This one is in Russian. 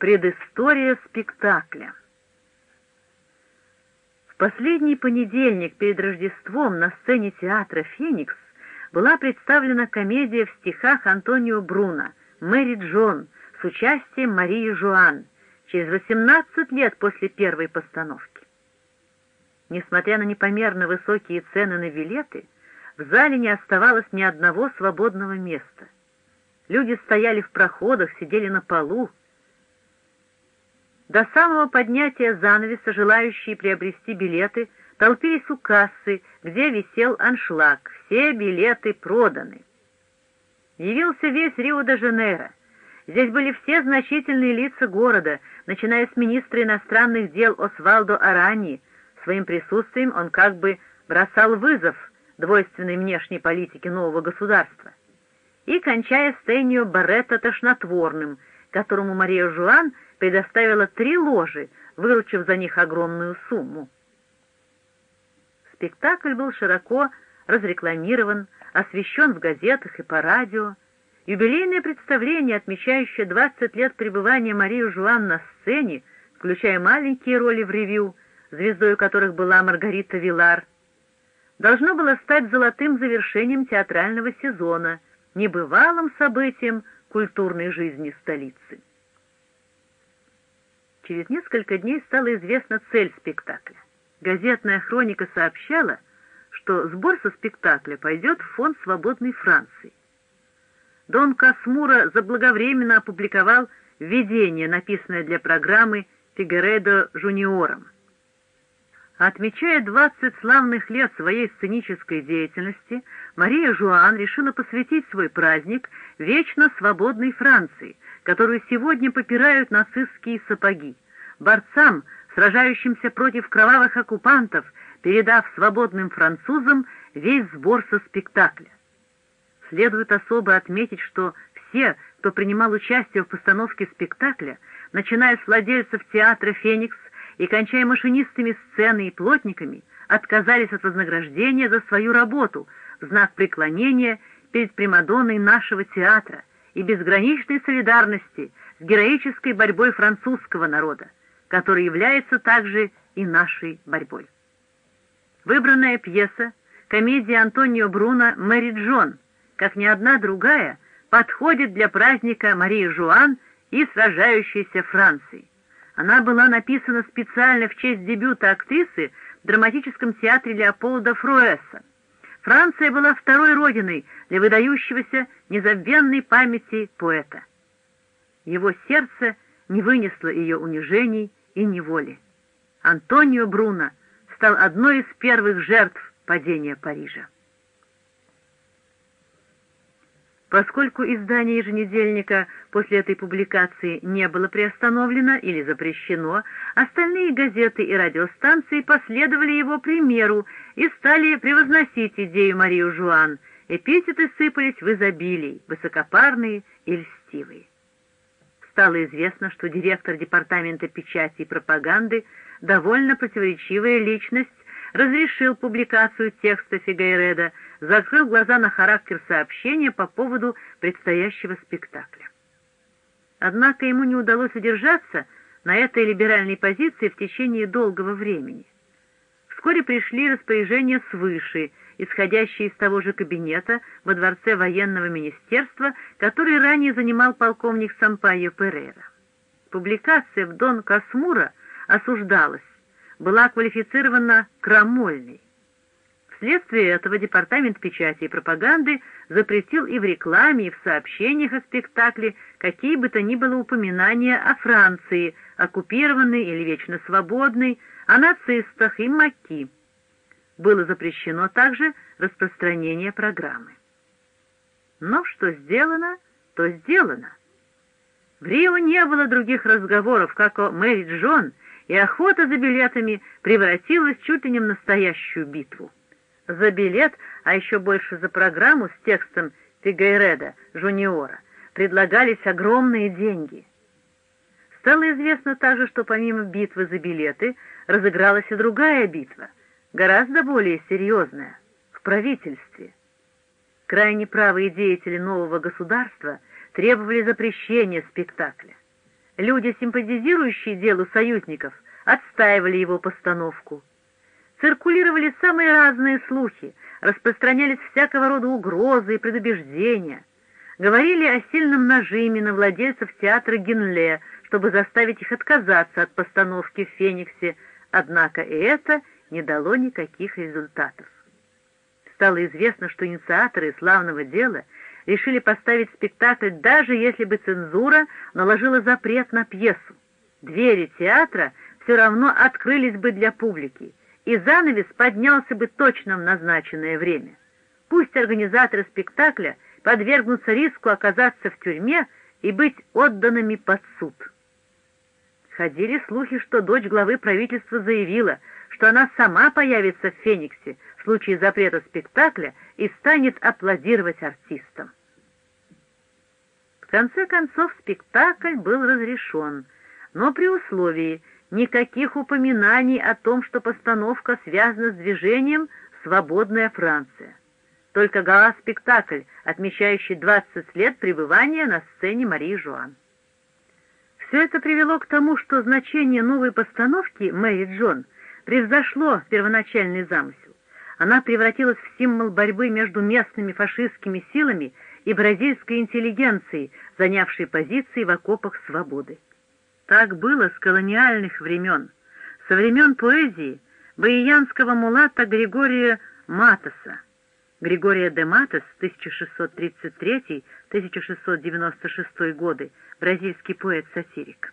Предыстория спектакля. В последний понедельник перед Рождеством на сцене театра «Феникс» была представлена комедия в стихах Антонио Бруно «Мэри Джон» с участием Марии Жуан через 18 лет после первой постановки. Несмотря на непомерно высокие цены на билеты, в зале не оставалось ни одного свободного места. Люди стояли в проходах, сидели на полу, до самого поднятия занавеса желающие приобрести билеты толпились у кассы, где висел аншлаг. Все билеты проданы. Явился весь Рио-де-Жанейро. Здесь были все значительные лица города, начиная с министра иностранных дел Освалдо Арани. Своим присутствием он как бы бросал вызов двойственной внешней политике нового государства. И кончая Стеннио Барретто тошнотворным, которому Мария Жуан — предоставила три ложи, выручив за них огромную сумму. Спектакль был широко разрекламирован, освещен в газетах и по радио. Юбилейное представление, отмечающее 20 лет пребывания Марии Жуан на сцене, включая маленькие роли в ревью, звездой которых была Маргарита Вилар, должно было стать золотым завершением театрального сезона, небывалым событием культурной жизни столицы. Через несколько дней стала известна цель спектакля. Газетная хроника сообщала, что сбор со спектакля пойдет в фонд свободной Франции. Дон Касмура заблаговременно опубликовал введение, написанное для программы «Фигаредо Жуниором». Отмечая 20 славных лет своей сценической деятельности, Мария Жуан решила посвятить свой праздник вечно свободной Франции, которую сегодня попирают нацистские сапоги, борцам, сражающимся против кровавых оккупантов, передав свободным французам весь сбор со спектакля. Следует особо отметить, что все, кто принимал участие в постановке спектакля, начиная с владельцев театра «Феникс» и кончая машинистами сцены и плотниками, отказались от вознаграждения за свою работу в знак преклонения перед Примадонной нашего театра и безграничной солидарности с героической борьбой французского народа, который является также и нашей борьбой. Выбранная пьеса, комедия Антонио Бруно «Мэри Джон», как ни одна другая, подходит для праздника Марии Жуан и сражающейся Франции. Она была написана специально в честь дебюта актрисы в драматическом театре Леополда Фруэса. Франция была второй родиной для выдающегося незабвенной памяти поэта. Его сердце не вынесло ее унижений и неволи. Антонио Бруно стал одной из первых жертв падения Парижа. Поскольку издание еженедельника после этой публикации не было приостановлено или запрещено, остальные газеты и радиостанции последовали его примеру и стали превозносить идею Марию Жуан. Эпитеты сыпались в изобилии, высокопарные и льстивые. Стало известно, что директор департамента печати и пропаганды, довольно противоречивая личность, разрешил публикацию текста Фигайреда, закрыл глаза на характер сообщения по поводу предстоящего спектакля. Однако ему не удалось удержаться на этой либеральной позиции в течение долгого времени. Вскоре пришли распоряжения свыше, исходящие из того же кабинета во дворце военного министерства, который ранее занимал полковник Сампайо Перейра. Публикация в Дон Касмура осуждалась, была квалифицирована крамольной. Вследствие этого Департамент печати и пропаганды запретил и в рекламе, и в сообщениях о спектакле какие бы то ни было упоминания о Франции, оккупированной или вечно свободной, о нацистах и маки. Было запрещено также распространение программы. Но что сделано, то сделано. В Рио не было других разговоров, как о Мэри Джон, и охота за билетами превратилась чуть ли не в настоящую битву. За билет, а еще больше за программу с текстом Фигайреда, Жуниора, предлагались огромные деньги. Стало известно также, что помимо битвы за билеты разыгралась и другая битва, гораздо более серьезная, в правительстве. Крайне правые деятели нового государства требовали запрещения спектакля. Люди, симпатизирующие делу союзников, отстаивали его постановку. Циркулировали самые разные слухи, распространялись всякого рода угрозы и предубеждения. Говорили о сильном нажиме на владельцев театра Генле, чтобы заставить их отказаться от постановки в «Фениксе», однако и это не дало никаких результатов. Стало известно, что инициаторы славного дела решили поставить спектакль, даже если бы цензура наложила запрет на пьесу. Двери театра все равно открылись бы для публики, и занавес поднялся бы точно в назначенное время. Пусть организаторы спектакля подвергнутся риску оказаться в тюрьме и быть отданными под суд. Ходили слухи, что дочь главы правительства заявила, что она сама появится в «Фениксе» в случае запрета спектакля и станет аплодировать артистам. Конце концов спектакль был разрешен, но при условии никаких упоминаний о том, что постановка связана с движением «Свободная Франция». Только гала-спектакль, отмечающий 20 лет пребывания на сцене Марии Жуан. Все это привело к тому, что значение новой постановки «Мэри Джон» превзошло первоначальный замысел. Она превратилась в символ борьбы между местными фашистскими силами и бразильской интеллигенцией, занявшей позиции в окопах свободы. Так было с колониальных времен, со времен поэзии баиянского мулата Григория Матоса, Григория де Матос, 1633-1696 годы, бразильский поэт-сатирик.